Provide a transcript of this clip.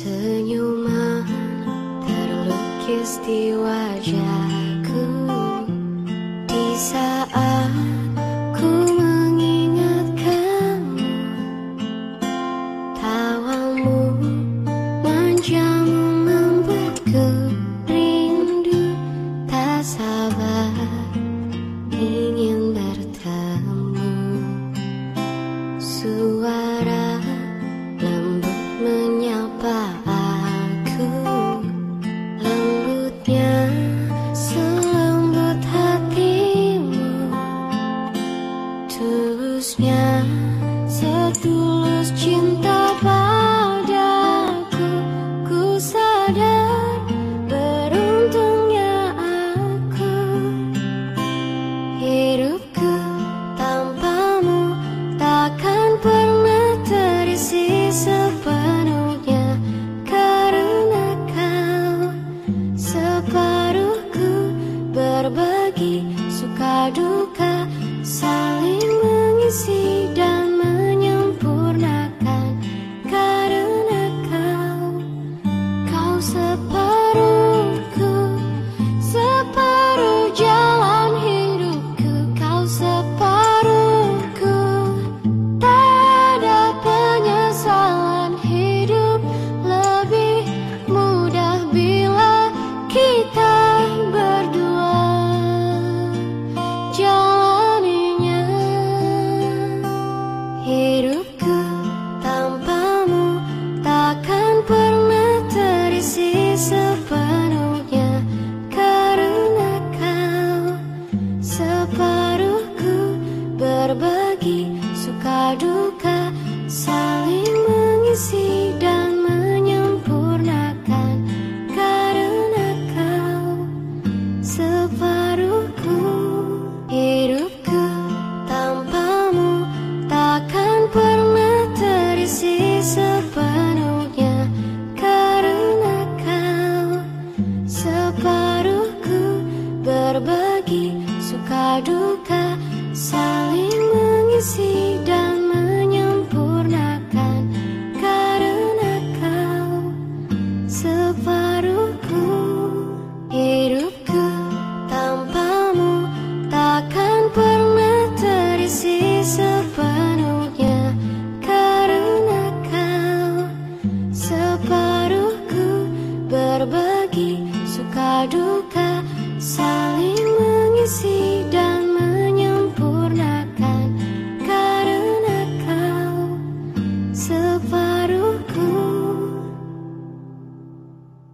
Senyuman terlukis di wajah. Setulus cinta padaku ku sadar beruntungnya aku. Hidupku tanpamu takkan pernah terisi sepenuhnya karena kau. Separuhku berbagi suka duka saling mengisi suka duka saling mengisi dan menyempurnakan. Karena kau separuhku hidupku tanpamu takkan pernah terisi sepenuhnya. Karena kau separuhku berbagi suka duka saling mengisi dan menyempurnakan karena kau separuhku. Hidupku tanpamu takkan pernah terisi sepenuhnya karena kau separuhku. Berbagi suka duka saling mengisi